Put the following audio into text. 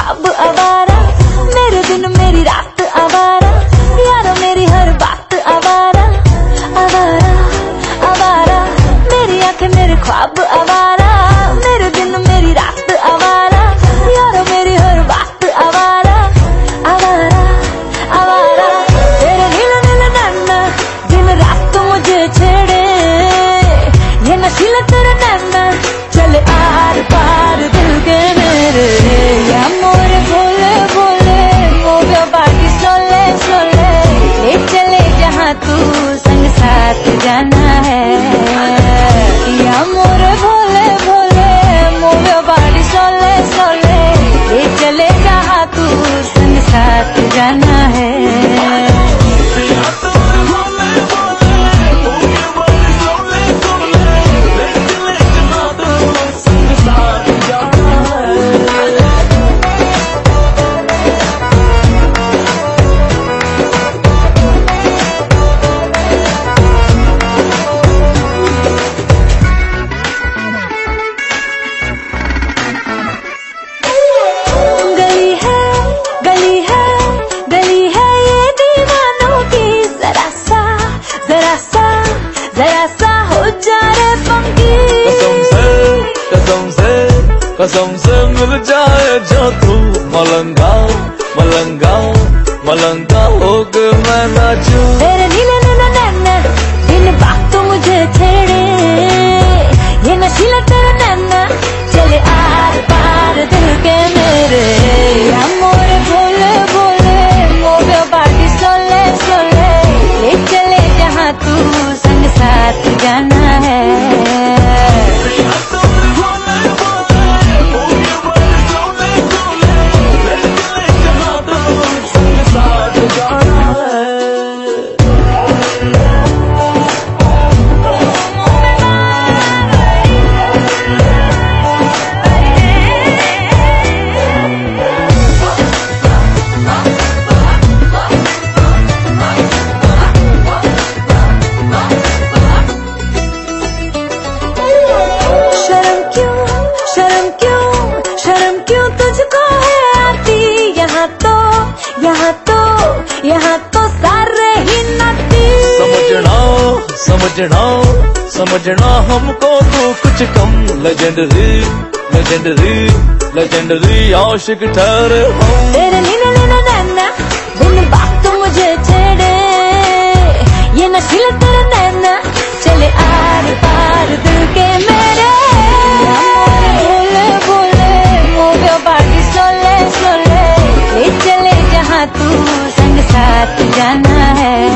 ख्वाब आवारा, मेरे दिन, मेरी रात आवारा, यारो मेरी हर बात आवारा आवारा आवारा, मेरी आँखें मेरे ख्वाब आवारा, मेरे दिन, मेरी रात आवारा, यारो मेरी हर बात आवारा आवारा आवारा। तेरे नील नील नैना, दिन रात मुझे छेड़े, ये नशीला तेरा नैना कसम से मिल जाए जो तू मलंगा मलंगा मलंगा होके मैं नाचूं शर्म क्यों? शर्म क्यों तुझको है आती? यहाँ तो यहाँ तो यहाँ तो सारे ही नाती। समझना समझना समझना हमको तो कुछ कम। लेजेंडरी लेजेंडरी लेजेंडरी आशिक ठहरे हम तेरे नीले नीले नैना है